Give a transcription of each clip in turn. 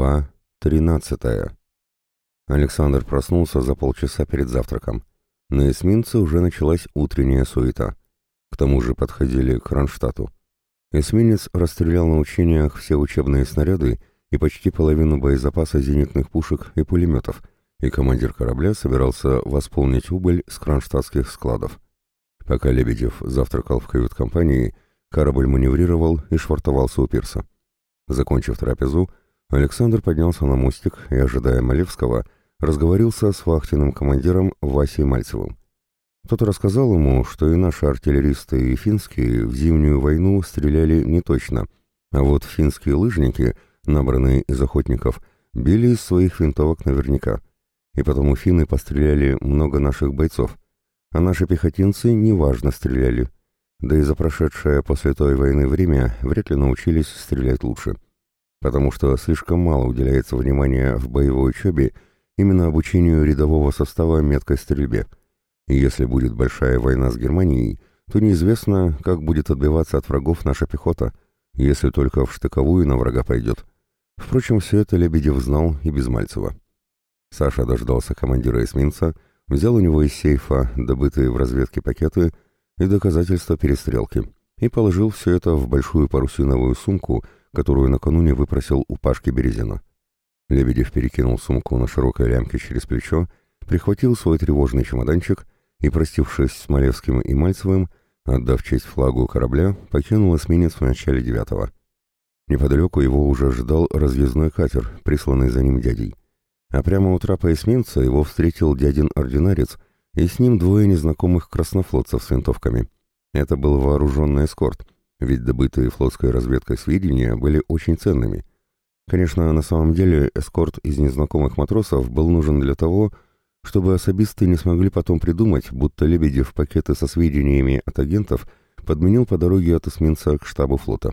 Глава 13. Александр проснулся за полчаса перед завтраком. На эсминце уже началась утренняя суета. К тому же подходили к Кронштадту. Эсминец расстрелял на учениях все учебные снаряды и почти половину боезапаса зенитных пушек и пулеметов, и командир корабля собирался восполнить убыль с кронштадтских складов. Пока Лебедев завтракал в кают-компании, корабль маневрировал и швартовался у пирса. Закончив трапезу, Александр поднялся на мостик и, ожидая Малевского, разговорился с вахтенным командиром Васей Мальцевым. Тот рассказал ему, что и наши артиллеристы, и финские в зимнюю войну стреляли не точно, а вот финские лыжники, набранные из охотников, били из своих винтовок наверняка, и потому финны постреляли много наших бойцов, а наши пехотинцы неважно стреляли, да и за прошедшее после той войны время вряд ли научились стрелять лучше потому что слишком мало уделяется внимания в боевой учебе именно обучению рядового состава меткой стрельбе. И если будет большая война с Германией, то неизвестно, как будет отбиваться от врагов наша пехота, если только в штыковую на врага пойдет. Впрочем, все это Лебедев знал и без Мальцева. Саша дождался командира эсминца, взял у него из сейфа добытые в разведке пакеты и доказательства перестрелки и положил все это в большую парусиновую сумку, которую накануне выпросил у Пашки Березина. Лебедев перекинул сумку на широкой лямке через плечо, прихватил свой тревожный чемоданчик и, простившись с Малевским и Мальцевым, отдав честь флагу корабля, покинул эсминец в начале девятого. Неподалеку его уже ждал разъездной катер, присланный за ним дядей. А прямо у трапа эсминца его встретил дядин ординарец, и с ним двое незнакомых краснофлотцев с винтовками. Это был вооруженный эскорт — ведь добытые флотской разведкой сведения были очень ценными. Конечно, на самом деле эскорт из незнакомых матросов был нужен для того, чтобы особисты не смогли потом придумать, будто Лебедев пакеты со сведениями от агентов подменил по дороге от эсминца к штабу флота.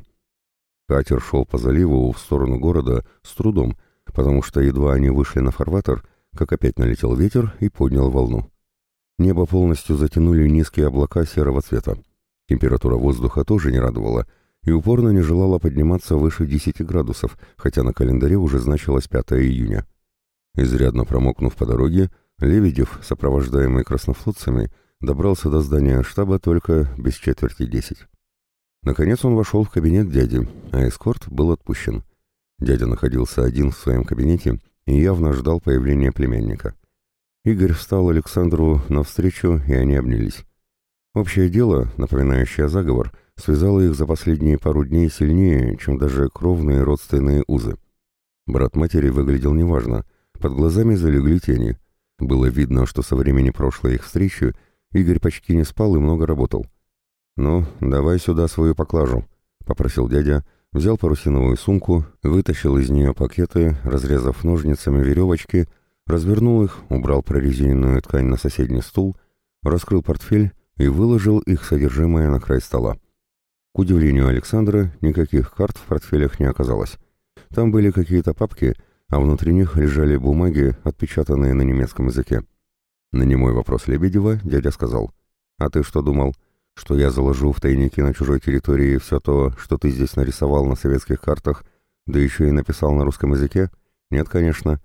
Катер шел по заливу в сторону города с трудом, потому что едва они вышли на фарватер, как опять налетел ветер и поднял волну. Небо полностью затянули низкие облака серого цвета. Температура воздуха тоже не радовала и упорно не желала подниматься выше 10 градусов, хотя на календаре уже значилось 5 июня. Изрядно промокнув по дороге, Лебедев, сопровождаемый краснофлотцами, добрался до здания штаба только без четверти десять. Наконец он вошел в кабинет дяди, а эскорт был отпущен. Дядя находился один в своем кабинете и явно ждал появления племянника. Игорь встал Александру навстречу, и они обнялись. Общее дело, напоминающее заговор, связало их за последние пару дней сильнее, чем даже кровные родственные узы. Брат матери выглядел неважно, под глазами залегли тени. Было видно, что со времени прошлой их встречи Игорь почти не спал и много работал. «Ну, давай сюда свою поклажу», — попросил дядя, взял парусиновую сумку, вытащил из нее пакеты, разрезав ножницами веревочки, развернул их, убрал прорезиненную ткань на соседний стул, раскрыл портфель и выложил их содержимое на край стола. К удивлению Александра, никаких карт в портфелях не оказалось. Там были какие-то папки, а внутри них лежали бумаги, отпечатанные на немецком языке. На немой вопрос Лебедева дядя сказал, «А ты что думал, что я заложу в тайники на чужой территории все то, что ты здесь нарисовал на советских картах, да еще и написал на русском языке? Нет, конечно.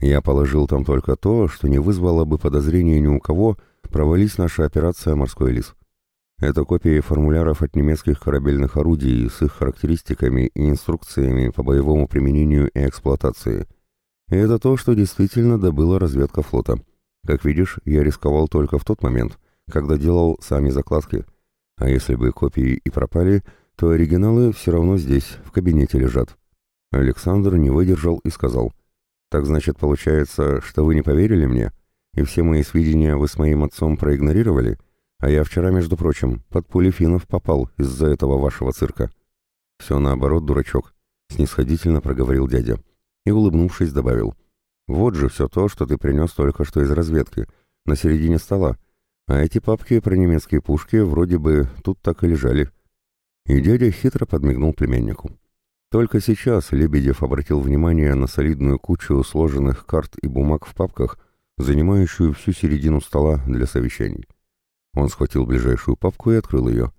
Я положил там только то, что не вызвало бы подозрения ни у кого, провались наша операция «Морской лис». Это копии формуляров от немецких корабельных орудий с их характеристиками и инструкциями по боевому применению и эксплуатации. И это то, что действительно добыла разведка флота. Как видишь, я рисковал только в тот момент, когда делал сами закладки. А если бы копии и пропали, то оригиналы все равно здесь, в кабинете лежат. Александр не выдержал и сказал, «Так значит, получается, что вы не поверили мне?» И все мои сведения вы с моим отцом проигнорировали, а я вчера, между прочим, под пули финнов попал из-за этого вашего цирка. Все наоборот, дурачок, снисходительно проговорил дядя и, улыбнувшись, добавил. Вот же все то, что ты принес только что из разведки, на середине стола, а эти папки про немецкие пушки вроде бы тут так и лежали. И дядя хитро подмигнул племяннику. Только сейчас Лебедев обратил внимание на солидную кучу сложенных карт и бумаг в папках, занимающую всю середину стола для совещаний. Он схватил ближайшую папку и открыл ее.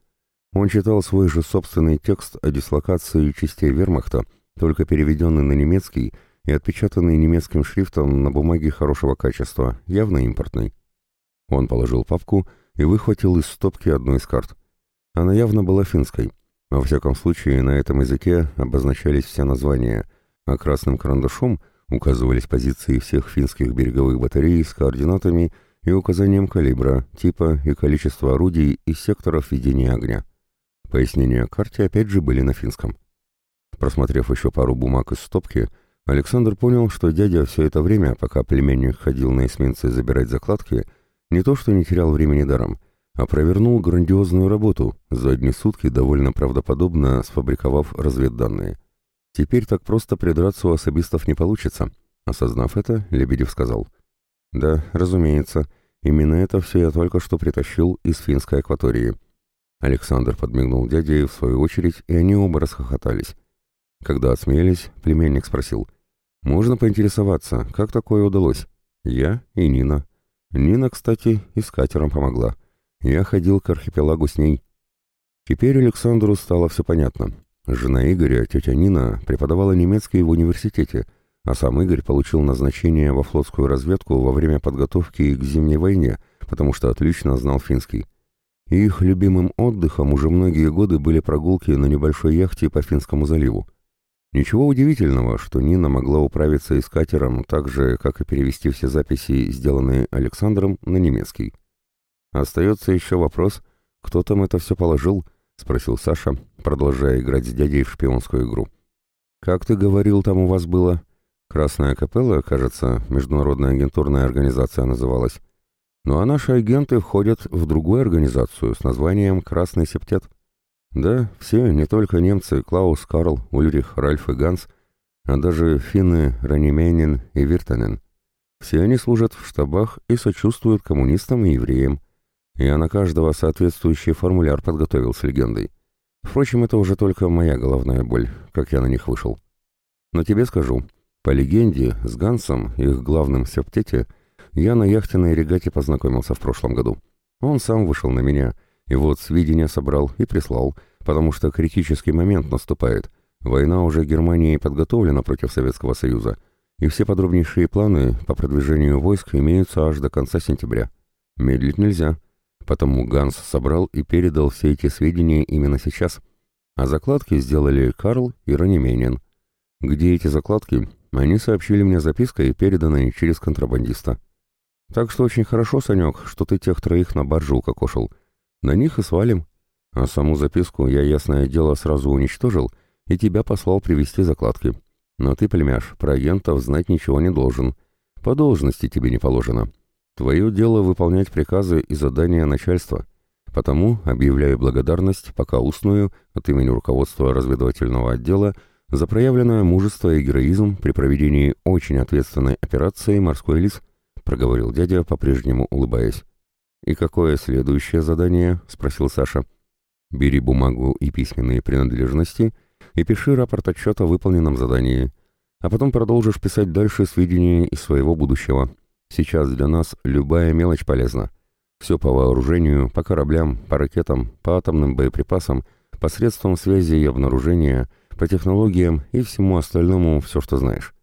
Он читал свой же собственный текст о дислокации частей вермахта, только переведенный на немецкий и отпечатанный немецким шрифтом на бумаге хорошего качества, явно импортный. Он положил папку и выхватил из стопки одну из карт. Она явно была финской. Во всяком случае, на этом языке обозначались все названия, а красным карандашом указывались позиции всех финских береговых батарей с координатами и указанием калибра, типа и количества орудий и секторов ведения огня. Пояснения о карте опять же были на финском. Просмотрев еще пару бумаг из стопки, Александр понял, что дядя все это время, пока племянник ходил на эсминце забирать закладки, не то что не терял времени даром, а провернул грандиозную работу, за одни сутки довольно правдоподобно сфабриковав разведданные. Теперь так просто придраться у особистов не получится. Осознав это, Лебедев сказал. «Да, разумеется, именно это все я только что притащил из финской акватории». Александр подмигнул дяде в свою очередь, и они оба расхохотались. Когда отсмеялись, племянник спросил. «Можно поинтересоваться, как такое удалось?» «Я и Нина». Нина, кстати, и с катером помогла. Я ходил к архипелагу с ней. Теперь Александру стало все понятно. Жена Игоря, тетя Нина, преподавала немецкий в университете, а сам Игорь получил назначение во флотскую разведку во время подготовки к Зимней войне, потому что отлично знал финский. И их любимым отдыхом уже многие годы были прогулки на небольшой яхте по Финскому заливу. Ничего удивительного, что Нина могла управиться и с катером так же, как и перевести все записи, сделанные Александром, на немецкий. Остается еще вопрос, кто там это все положил –— спросил Саша, продолжая играть с дядей в шпионскую игру. «Как ты говорил, там у вас было?» «Красная капелла, кажется, международная агентурная организация называлась. Ну а наши агенты входят в другую организацию с названием «Красный септет». Да, все, не только немцы, Клаус, Карл, Ульрих, Ральф и Ганс, а даже финны Ранимейнин и Виртанен. Все они служат в штабах и сочувствуют коммунистам и евреям. Я на каждого соответствующий формуляр подготовил с легендой. Впрочем, это уже только моя головная боль, как я на них вышел. Но тебе скажу, по легенде, с Гансом, их главным септете, я на яхтенной регате познакомился в прошлом году. Он сам вышел на меня, и вот сведения собрал и прислал, потому что критический момент наступает. Война уже Германии подготовлена против Советского Союза, и все подробнейшие планы по продвижению войск имеются аж до конца сентября. Медлить нельзя. Потому Ганс собрал и передал все эти сведения именно сейчас. А закладки сделали Карл и Ранименин. Где эти закладки, они сообщили мне запиской, переданной через контрабандиста. Так что очень хорошо, Санек, что ты тех троих на баржу укокошил. На них и свалим. А саму записку я, ясное дело, сразу уничтожил и тебя послал привезти закладки. Но ты, племяш, про агентов знать ничего не должен. По должности тебе не положено. Твое дело выполнять приказы и задания начальства. Потому объявляю благодарность, пока устную, от имени руководства разведывательного отдела, за проявленное мужество и героизм при проведении очень ответственной операции «Морской лис», проговорил дядя, по-прежнему улыбаясь. «И какое следующее задание?» — спросил Саша. «Бери бумагу и письменные принадлежности и пиши рапорт отчета о выполненном задании, а потом продолжишь писать дальше сведения из своего будущего. Сейчас для нас любая мелочь полезна. Все по вооружению, по кораблям, по ракетам, по атомным боеприпасам, посредством связи и обнаружения, по технологиям и всему остальному все, что знаешь.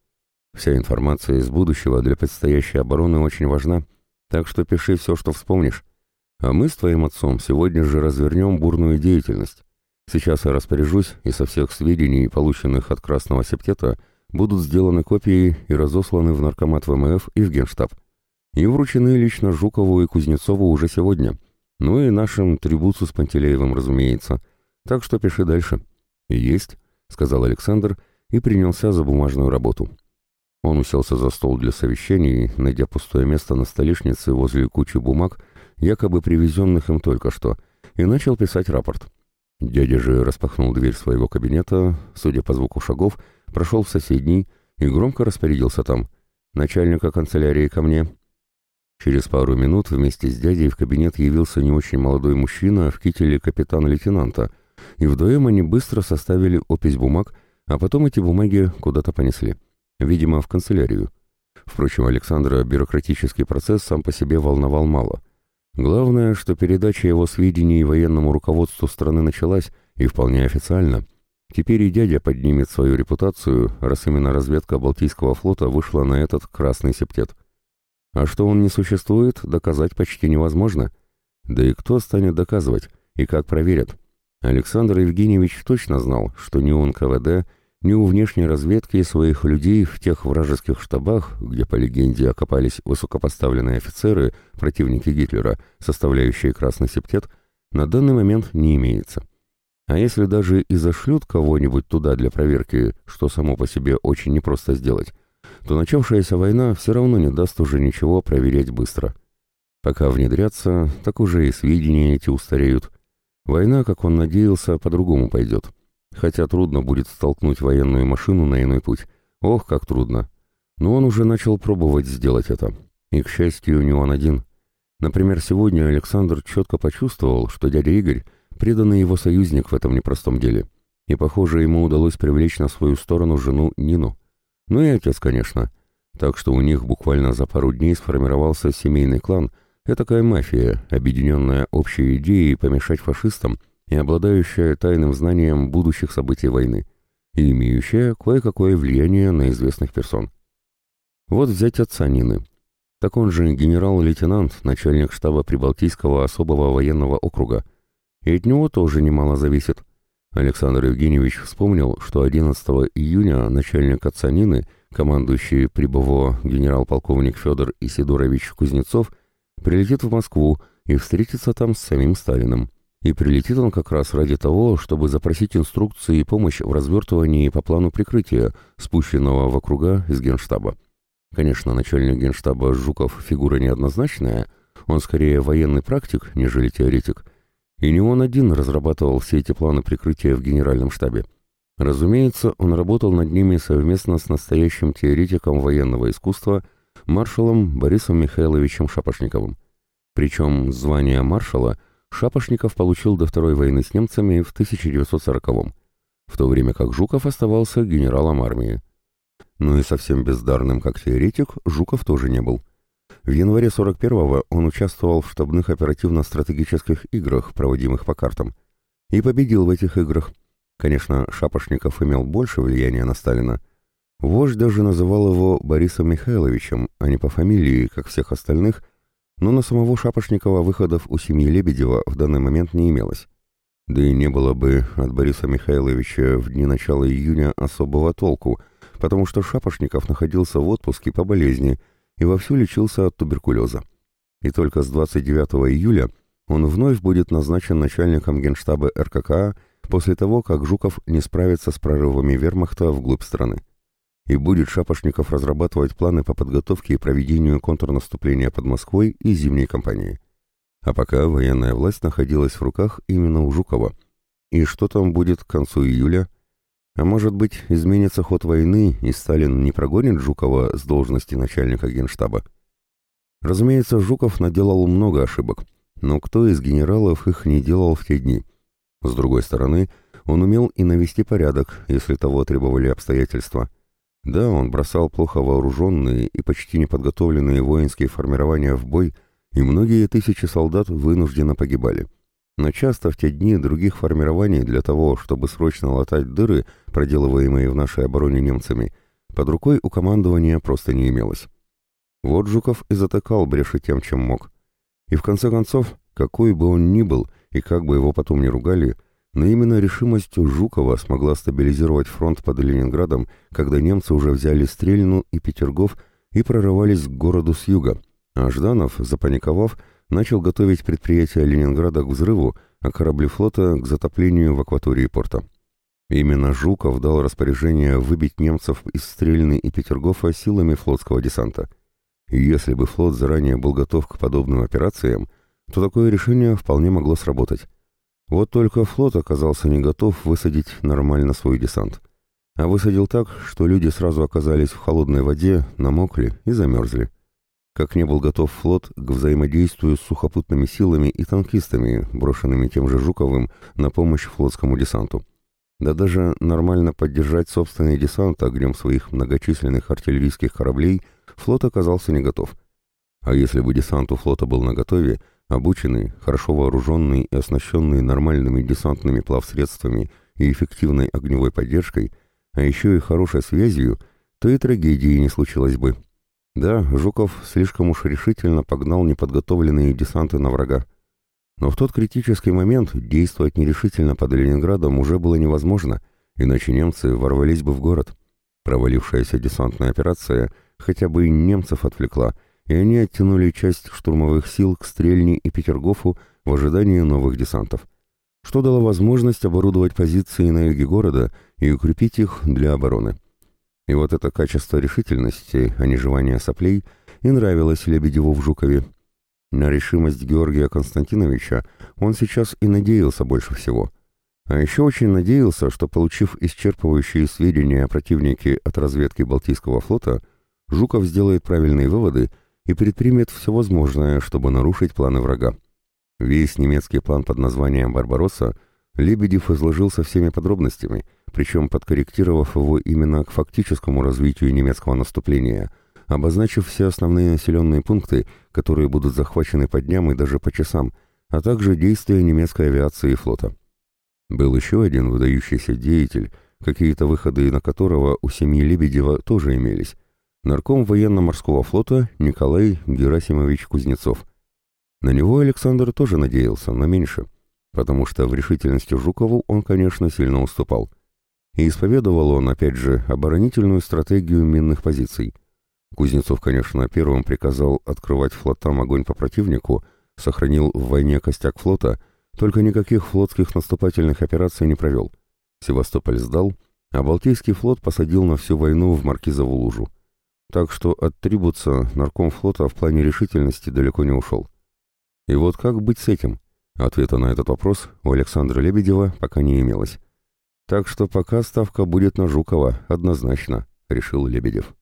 Вся информация из будущего для предстоящей обороны очень важна, так что пиши все, что вспомнишь. А мы с твоим отцом сегодня же развернем бурную деятельность. Сейчас я распоряжусь, и со всех сведений, полученных от Красного Септета, будут сделаны копии и разосланы в Наркомат ВМФ и в Генштаб. И вручены лично Жукову и Кузнецову уже сегодня. Ну и нашим Трибуцу с Пантелеевым, разумеется. Так что пиши дальше. «Есть», — сказал Александр и принялся за бумажную работу. Он уселся за стол для совещаний, найдя пустое место на столешнице возле кучи бумаг, якобы привезенных им только что, и начал писать рапорт. Дядя же распахнул дверь своего кабинета, судя по звуку шагов, прошел в соседний и громко распорядился там. «Начальника канцелярии ко мне». Через пару минут вместе с дядей в кабинет явился не очень молодой мужчина в кителе капитана-лейтенанта, и вдвоем они быстро составили опись бумаг, а потом эти бумаги куда-то понесли. Видимо, в канцелярию. Впрочем, Александра бюрократический процесс сам по себе волновал мало. Главное, что передача его сведений военному руководству страны началась, и вполне официально – Теперь и дядя поднимет свою репутацию, раз именно разведка Балтийского флота вышла на этот красный септет. А что он не существует, доказать почти невозможно. Да и кто станет доказывать, и как проверят? Александр Евгеньевич точно знал, что ни он КВД, ни у внешней разведки своих людей в тех вражеских штабах, где, по легенде, окопались высокопоставленные офицеры, противники Гитлера, составляющие Красный Септет, на данный момент не имеется. А если даже и зашлют кого-нибудь туда для проверки, что само по себе очень непросто сделать, то начавшаяся война все равно не даст уже ничего проверять быстро. Пока внедрятся, так уже и сведения эти устареют. Война, как он надеялся, по-другому пойдет. Хотя трудно будет столкнуть военную машину на иной путь. Ох, как трудно. Но он уже начал пробовать сделать это. И, к счастью, не он один. Например, сегодня Александр четко почувствовал, что дядя Игорь преданный его союзник в этом непростом деле. И, похоже, ему удалось привлечь на свою сторону жену Нину. Ну и отец, конечно. Так что у них буквально за пару дней сформировался семейный клан, этакая мафия, объединенная общей идеей помешать фашистам и обладающая тайным знанием будущих событий войны, и имеющая кое-какое влияние на известных персон. Вот взять отца Нины. Так он же генерал-лейтенант, начальник штаба Прибалтийского особого военного округа – и от него тоже немало зависит. Александр Евгеньевич вспомнил, что 11 июня начальник отца командующий прибово генерал-полковник Федор Исидорович Кузнецов, прилетит в Москву и встретится там с самим Сталиным. И прилетит он как раз ради того, чтобы запросить инструкции и помощь в развертывании по плану прикрытия, спущенного в округа из генштаба. Конечно, начальник генштаба Жуков фигура неоднозначная, он скорее военный практик, нежели теоретик – и не он один разрабатывал все эти планы прикрытия в генеральном штабе. Разумеется, он работал над ними совместно с настоящим теоретиком военного искусства маршалом Борисом Михайловичем Шапошниковым. Причем звание маршала Шапошников получил до Второй войны с немцами в 1940-м, в то время как Жуков оставался генералом армии. Ну и совсем бездарным как теоретик Жуков тоже не был – в январе 41-го он участвовал в штабных оперативно-стратегических играх, проводимых по картам, и победил в этих играх. Конечно, Шапошников имел больше влияния на Сталина. Вождь даже называл его Борисом Михайловичем, а не по фамилии, как всех остальных, но на самого Шапошникова выходов у семьи Лебедева в данный момент не имелось. Да и не было бы от Бориса Михайловича в дни начала июня особого толку, потому что Шапошников находился в отпуске по болезни – и вовсю лечился от туберкулеза. И только с 29 июля он вновь будет назначен начальником генштаба РККА после того, как Жуков не справится с прорывами вермахта вглубь страны. И будет Шапошников разрабатывать планы по подготовке и проведению контрнаступления под Москвой и зимней кампании. А пока военная власть находилась в руках именно у Жукова. И что там будет к концу июля, а может быть, изменится ход войны, и Сталин не прогонит Жукова с должности начальника генштаба? Разумеется, Жуков наделал много ошибок, но кто из генералов их не делал в те дни? С другой стороны, он умел и навести порядок, если того требовали обстоятельства. Да, он бросал плохо вооруженные и почти неподготовленные воинские формирования в бой, и многие тысячи солдат вынужденно погибали. Но часто в те дни других формирований для того, чтобы срочно латать дыры, проделываемые в нашей обороне немцами, под рукой у командования просто не имелось. Вот Жуков и затыкал бреши тем, чем мог. И в конце концов, какой бы он ни был, и как бы его потом ни ругали, но именно решимостью Жукова смогла стабилизировать фронт под Ленинградом, когда немцы уже взяли Стрельну и Петергоф и прорывались к городу с юга, а Жданов, запаниковав, начал готовить предприятие Ленинграда к взрыву, а корабли флота к затоплению в акватории порта. Именно Жуков дал распоряжение выбить немцев из Стрельны и Петергофа силами флотского десанта. И если бы флот заранее был готов к подобным операциям, то такое решение вполне могло сработать. Вот только флот оказался не готов высадить нормально свой десант. А высадил так, что люди сразу оказались в холодной воде, намокли и замерзли как не был готов флот к взаимодействию с сухопутными силами и танкистами, брошенными тем же Жуковым на помощь флотскому десанту. Да даже нормально поддержать собственный десант огнем своих многочисленных артиллерийских кораблей флот оказался не готов. А если бы десант у флота был наготове, обученный, хорошо вооруженный и оснащенный нормальными десантными плавсредствами и эффективной огневой поддержкой, а еще и хорошей связью, то и трагедии не случилось бы. Да, Жуков слишком уж решительно погнал неподготовленные десанты на врага. Но в тот критический момент действовать нерешительно под Ленинградом уже было невозможно, иначе немцы ворвались бы в город. Провалившаяся десантная операция хотя бы и немцев отвлекла, и они оттянули часть штурмовых сил к Стрельни и Петергофу в ожидании новых десантов, что дало возможность оборудовать позиции на юге города и укрепить их для обороны. И вот это качество решительности, а не жевания соплей, и нравилось Лебедеву в Жукове. На решимость Георгия Константиновича он сейчас и надеялся больше всего. А еще очень надеялся, что, получив исчерпывающие сведения о противнике от разведки Балтийского флота, Жуков сделает правильные выводы и предпримет все возможное, чтобы нарушить планы врага. Весь немецкий план под названием «Барбаросса» Лебедев изложил со всеми подробностями, причем подкорректировав его именно к фактическому развитию немецкого наступления, обозначив все основные населенные пункты, которые будут захвачены по дням и даже по часам, а также действия немецкой авиации и флота. Был еще один выдающийся деятель, какие-то выходы на которого у семьи Лебедева тоже имелись, нарком военно-морского флота Николай Герасимович Кузнецов. На него Александр тоже надеялся, но меньше, потому что в решительности Жукову он, конечно, сильно уступал. И исповедовал он, опять же, оборонительную стратегию минных позиций. Кузнецов, конечно, первым приказал открывать флотам огонь по противнику, сохранил в войне костяк флота, только никаких флотских наступательных операций не провел. Севастополь сдал, а Балтийский флот посадил на всю войну в Маркизову лужу. Так что от Трибуца нарком флота в плане решительности далеко не ушел. И вот как быть с этим? Ответа на этот вопрос у Александра Лебедева пока не имелось. Так что пока ставка будет на Жукова, однозначно, решил Лебедев.